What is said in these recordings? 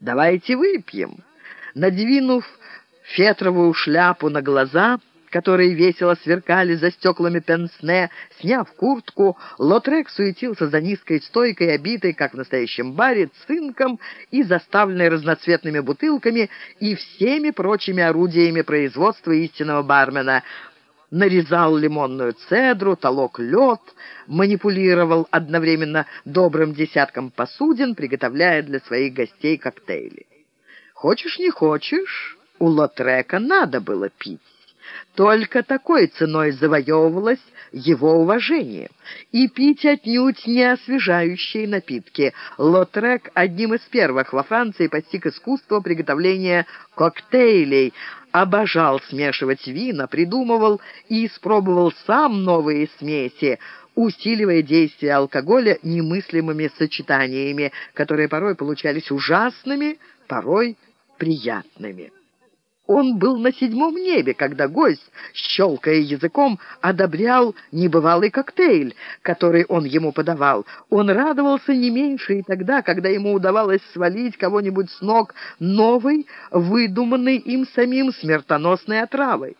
«Давайте выпьем». Надвинув фетровую шляпу на глаза, которые весело сверкали за стеклами пенсне, сняв куртку, Лотрек суетился за низкой стойкой, обитой, как в настоящем баре, цинком и заставленной разноцветными бутылками и всеми прочими орудиями производства истинного бармена — нарезал лимонную цедру, толок лед, манипулировал одновременно добрым десятком посудин, приготовляя для своих гостей коктейли. Хочешь, не хочешь, у Лотрека надо было пить. Только такой ценой завоевывалось его уважение. И пить отнюдь не освежающие напитки. Лотрек одним из первых во Франции постиг искусство приготовления коктейлей, обожал смешивать вина, придумывал и испробовал сам новые смеси, усиливая действие алкоголя немыслимыми сочетаниями, которые порой получались ужасными, порой приятными. Он был на седьмом небе, когда гость, щелкая языком, одобрял небывалый коктейль, который он ему подавал. Он радовался не меньше и тогда, когда ему удавалось свалить кого-нибудь с ног новой, выдуманной им самим смертоносной отравой.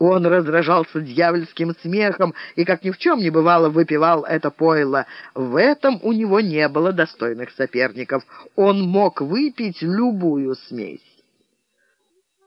Он раздражался дьявольским смехом и, как ни в чем не бывало, выпивал это пойло. В этом у него не было достойных соперников. Он мог выпить любую смесь.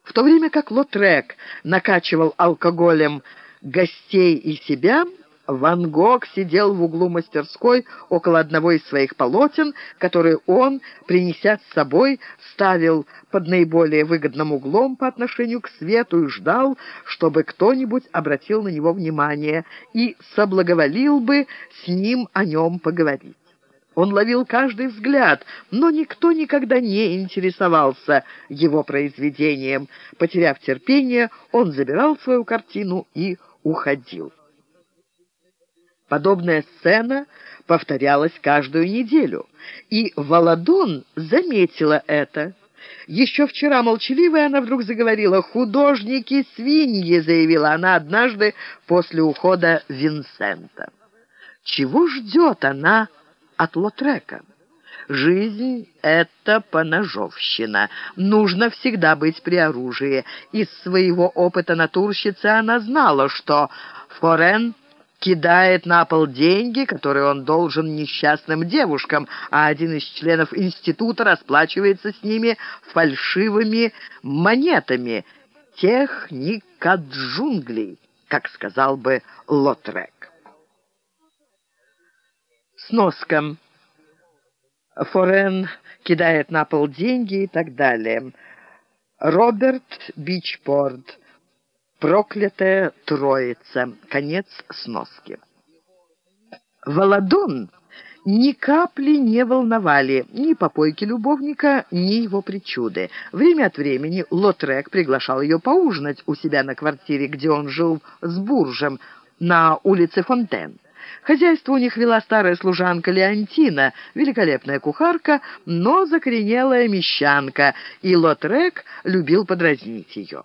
В то время как Лотрек накачивал алкоголем гостей и себя, Ван Гог сидел в углу мастерской около одного из своих полотен, которые он, принеся с собой, ставил под наиболее выгодным углом по отношению к свету и ждал, чтобы кто-нибудь обратил на него внимание и соблаговолил бы с ним о нем поговорить. Он ловил каждый взгляд, но никто никогда не интересовался его произведением. Потеряв терпение, он забирал свою картину и уходил. Подобная сцена повторялась каждую неделю, и Володон заметила это. Еще вчера молчаливая она вдруг заговорила «Художники-свиньи», заявила она однажды после ухода Винсента. Чего ждет она от Лотрека. Жизнь — это поножовщина. Нужно всегда быть при оружии. Из своего опыта натурщицы она знала, что Форен кидает на пол деньги, которые он должен несчастным девушкам, а один из членов института расплачивается с ними фальшивыми монетами. Техника джунглей, как сказал бы Лотрек. Сноска. Форен кидает на пол деньги и так далее. Роберт Бичпорт. Проклятая троица. Конец сноски. Володон ни капли не волновали ни попойки любовника, ни его причуды. Время от времени Лотрек приглашал ее поужинать у себя на квартире, где он жил с Буржем, на улице Фонтен. Хозяйство у них вела старая служанка Леонтина, великолепная кухарка, но закоренелая мещанка, и Лотрек любил подразнить ее.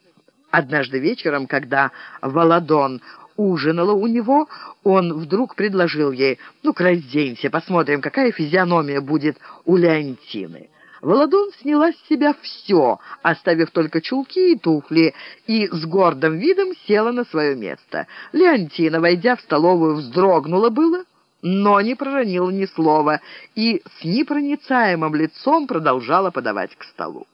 Однажды вечером, когда Володон ужинала у него, он вдруг предложил ей, «Ну-ка, разденься, посмотрим, какая физиономия будет у Леонтины». Володон сняла с себя все, оставив только чулки и туфли, и с гордым видом села на свое место. Леонтина, войдя в столовую, вздрогнула было, но не проронила ни слова, и с непроницаемым лицом продолжала подавать к столу.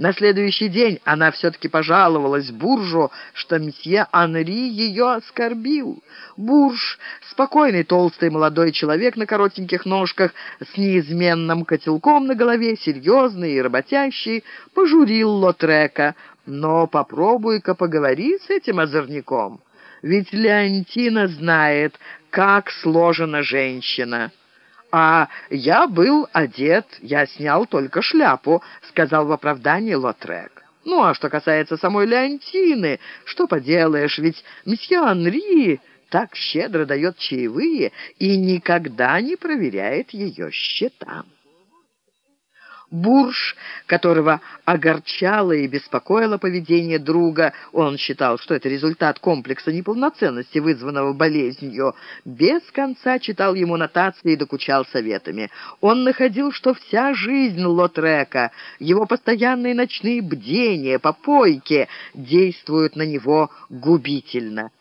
На следующий день она все-таки пожаловалась Буржу, что месье Анри ее оскорбил. Бурж, спокойный толстый молодой человек на коротеньких ножках, с неизменным котелком на голове, серьезный и работящий, пожурил Лотрека. «Но попробуй-ка поговори с этим озорником, ведь Леонтина знает, как сложена женщина». «А я был одет, я снял только шляпу», — сказал в оправдании Лотрек. «Ну, а что касается самой Леонтины, что поделаешь, ведь месье Анри так щедро дает чаевые и никогда не проверяет ее счета». Бурж, которого огорчало и беспокоило поведение друга, он считал, что это результат комплекса неполноценности, вызванного болезнью, без конца читал ему нотации и докучал советами. Он находил, что вся жизнь Лотрека, его постоянные ночные бдения, попойки действуют на него губительно.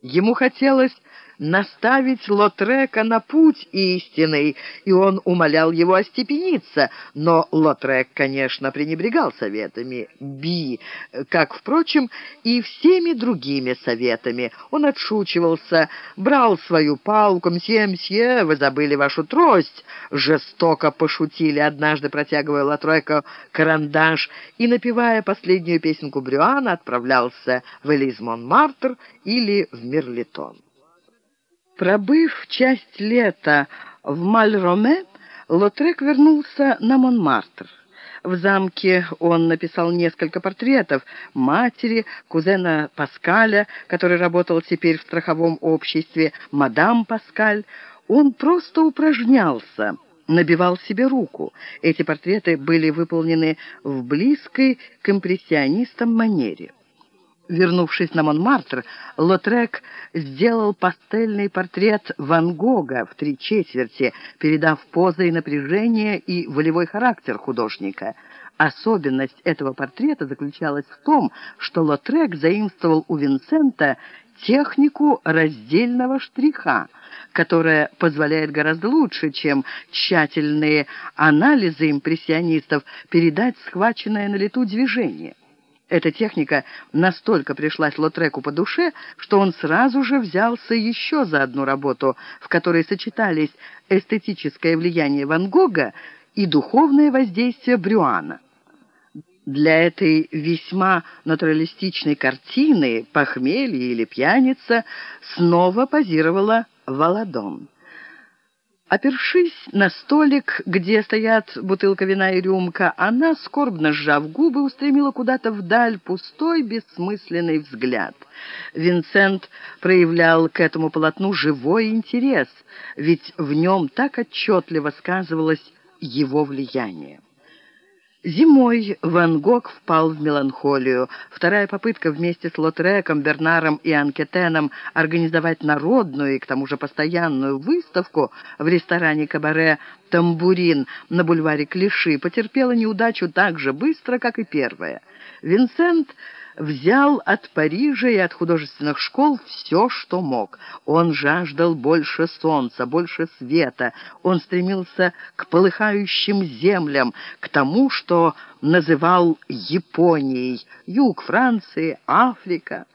Ему хотелось наставить Лотрека на путь истинный, и он умолял его остепениться, но Лотрек, конечно, пренебрегал советами Би, как, впрочем, и всеми другими советами. Он отшучивался, брал свою палку, «Мсье, мсье, вы забыли вашу трость!» Жестоко пошутили, однажды протягивая Лотреку карандаш и, напевая последнюю песенку Брюана, отправлялся в Элиз-Монмартр или в Мерлитон. Пробыв часть лета в Мальроме, Лотрек вернулся на Монмартр. В замке он написал несколько портретов матери, кузена Паскаля, который работал теперь в страховом обществе, мадам Паскаль. Он просто упражнялся, набивал себе руку. Эти портреты были выполнены в близкой к импрессионистам манере. Вернувшись на Монмартр, Лотрек сделал пастельный портрет Ван Гога в три четверти, передав позы и напряжение и волевой характер художника. Особенность этого портрета заключалась в том, что Лотрек заимствовал у Винсента технику раздельного штриха, которая позволяет гораздо лучше, чем тщательные анализы импрессионистов, передать схваченное на лету движение. Эта техника настолько пришлась Лотреку по душе, что он сразу же взялся еще за одну работу, в которой сочетались эстетическое влияние Ван Гога и духовное воздействие Брюана. Для этой весьма натуралистичной картины «Похмелье» или «Пьяница» снова позировала Валадон. Опершись на столик, где стоят бутылка вина и рюмка, она, скорбно сжав губы, устремила куда-то вдаль пустой, бессмысленный взгляд. Винсент проявлял к этому полотну живой интерес, ведь в нем так отчетливо сказывалось его влияние. Зимой Ван Гог впал в меланхолию. Вторая попытка вместе с Лотреком, Бернаром и Анкетеном организовать народную и к тому же постоянную выставку в ресторане «Кабаре Тамбурин» на бульваре Клиши потерпела неудачу так же быстро, как и первая. Винсент взял от Парижа и от художественных школ все, что мог. Он жаждал больше солнца, больше света. Он стремился к полыхающим землям, к тому, что называл Японией, юг Франции, Африка.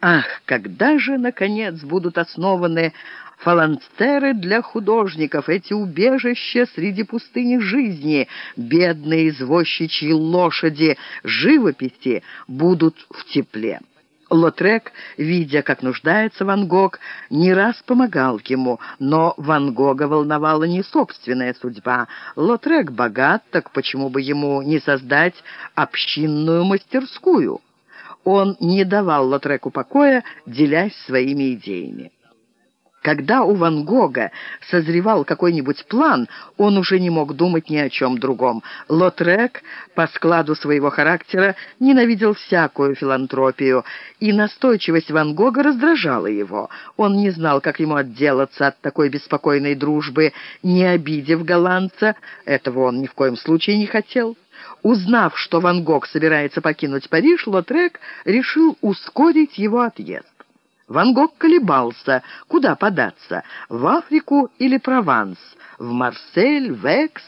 Ах, когда же, наконец, будут основаны фаланстеры для художников, эти убежища среди пустыни жизни, бедные извозчичьи лошади, живописи будут в тепле. Лотрек, видя, как нуждается Ван Гог, не раз помогал ему, но Ван Гога волновала не собственная судьба. Лотрек богат, так почему бы ему не создать общинную мастерскую? Он не давал Лотреку покоя, делясь своими идеями. Когда у Ван Гога созревал какой-нибудь план, он уже не мог думать ни о чем другом. Лотрек по складу своего характера ненавидел всякую филантропию, и настойчивость Ван Гога раздражала его. Он не знал, как ему отделаться от такой беспокойной дружбы, не обидев голландца. Этого он ни в коем случае не хотел. Узнав, что Ван Гог собирается покинуть Париж, Лотрек решил ускорить его отъезд. Ван Гог колебался, куда податься, в Африку или Прованс, в Марсель, в Экс.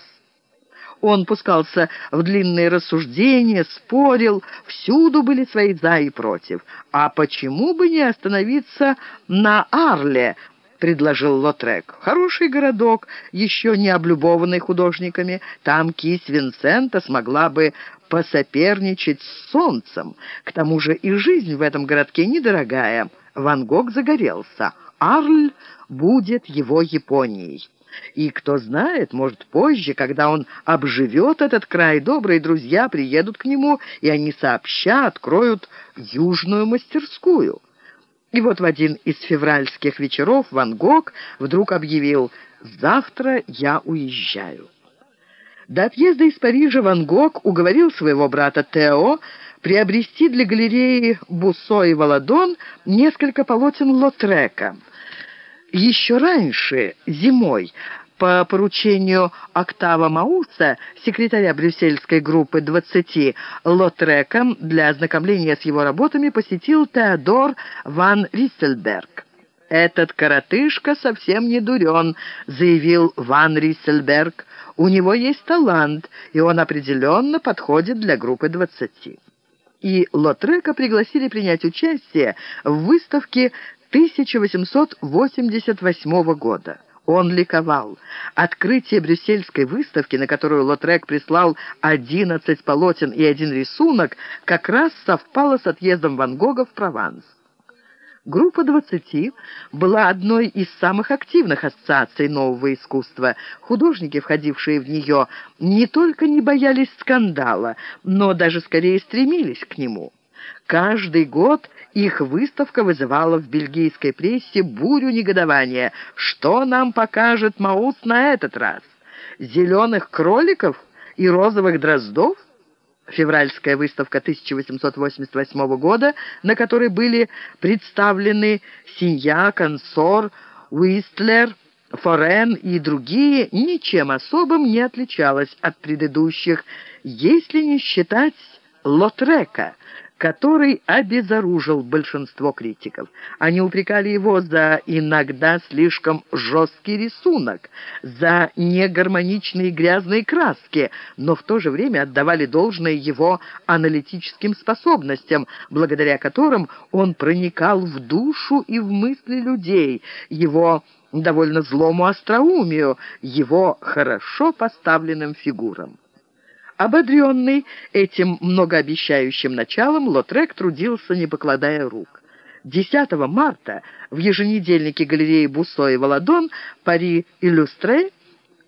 Он пускался в длинные рассуждения, спорил, всюду были свои «за» и «против». А почему бы не остановиться на Арле, — предложил Лотрек. «Хороший городок, еще не облюбованный художниками. Там кисть Винсента смогла бы посоперничать с солнцем. К тому же и жизнь в этом городке недорогая». Ван Гог загорелся. Арль будет его Японией. И кто знает, может, позже, когда он обживет этот край, добрые друзья приедут к нему, и они сообща откроют южную мастерскую. И вот в один из февральских вечеров Ван Гог вдруг объявил «Завтра я уезжаю». До отъезда из Парижа Ван Гог уговорил своего брата Тео приобрести для галереи Буссо и Валадон несколько полотен Лотрека. Еще раньше, зимой, по поручению Октава Мауса, секретаря брюссельской группы 20, Лотреком для ознакомления с его работами посетил Теодор ван Риссельберг. «Этот коротышка совсем не дурен», — заявил ван Риссельберг. «У него есть талант, и он определенно подходит для группы 20». И Лотрека пригласили принять участие в выставке 1888 года. Он ликовал. Открытие брюссельской выставки, на которую Лотрек прислал 11 полотен и один рисунок, как раз совпало с отъездом Ван Гога в Прованс. Группа «20» была одной из самых активных ассоциаций нового искусства. Художники, входившие в нее, не только не боялись скандала, но даже скорее стремились к нему. Каждый год их выставка вызывала в бельгийской прессе бурю негодования. Что нам покажет Маус на этот раз? Зеленых кроликов и розовых дроздов? Февральская выставка 1888 года, на которой были представлены Синья, Консор, Уистлер, Форен и другие, ничем особым не отличалась от предыдущих, если не считать Лотрека – который обезоружил большинство критиков. Они упрекали его за иногда слишком жесткий рисунок, за негармоничные грязные краски, но в то же время отдавали должное его аналитическим способностям, благодаря которым он проникал в душу и в мысли людей, его довольно злому остроумию, его хорошо поставленным фигурам. Ободренный этим многообещающим началом, Лотрек трудился, не покладая рук. 10 марта в еженедельнике галереи Буссо и Валадон «Пари Иллюстре»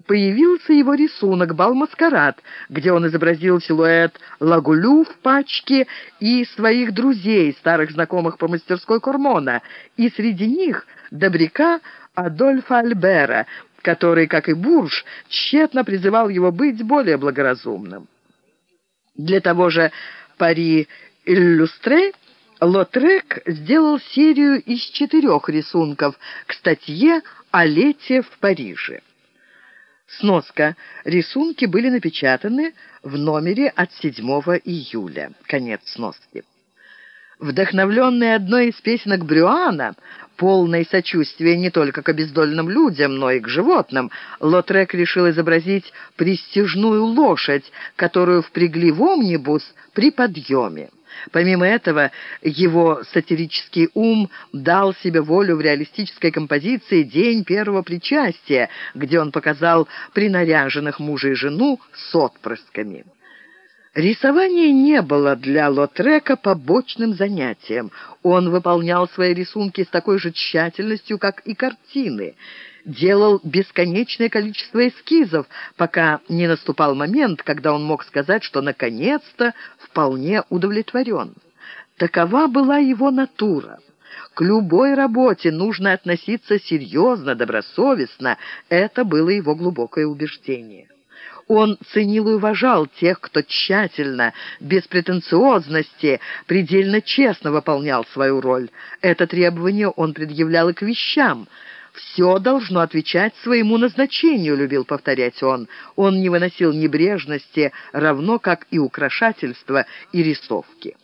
появился его рисунок «Бал-маскарад», где он изобразил силуэт Лагулю в пачке и своих друзей, старых знакомых по мастерской Кормона, и среди них добряка Адольфа Альбера, который, как и Бурж, тщетно призывал его быть более благоразумным. Для того же Пари Иллюстре Лотрек сделал серию из четырех рисунков к статье о лете в Париже. Сноска. Рисунки были напечатаны в номере от 7 июля. Конец сноски. Вдохновленный одной из песенок Брюана, полной сочувствия не только к обездольным людям, но и к животным, Лотрек решил изобразить престижную лошадь, которую впрягли в омнибус при подъеме. Помимо этого, его сатирический ум дал себе волю в реалистической композиции «День первого причастия», где он показал принаряженных мужа и жену с отпрысками. Рисование не было для Лотрека побочным занятием. Он выполнял свои рисунки с такой же тщательностью, как и картины. Делал бесконечное количество эскизов, пока не наступал момент, когда он мог сказать, что наконец-то вполне удовлетворен. Такова была его натура. К любой работе нужно относиться серьезно, добросовестно. Это было его глубокое убеждение. Он ценил и уважал тех, кто тщательно, без претенциозности, предельно честно выполнял свою роль. Это требование он предъявлял и к вещам. «Все должно отвечать своему назначению», — любил повторять он. Он не выносил небрежности, равно как и украшательства и рисовки.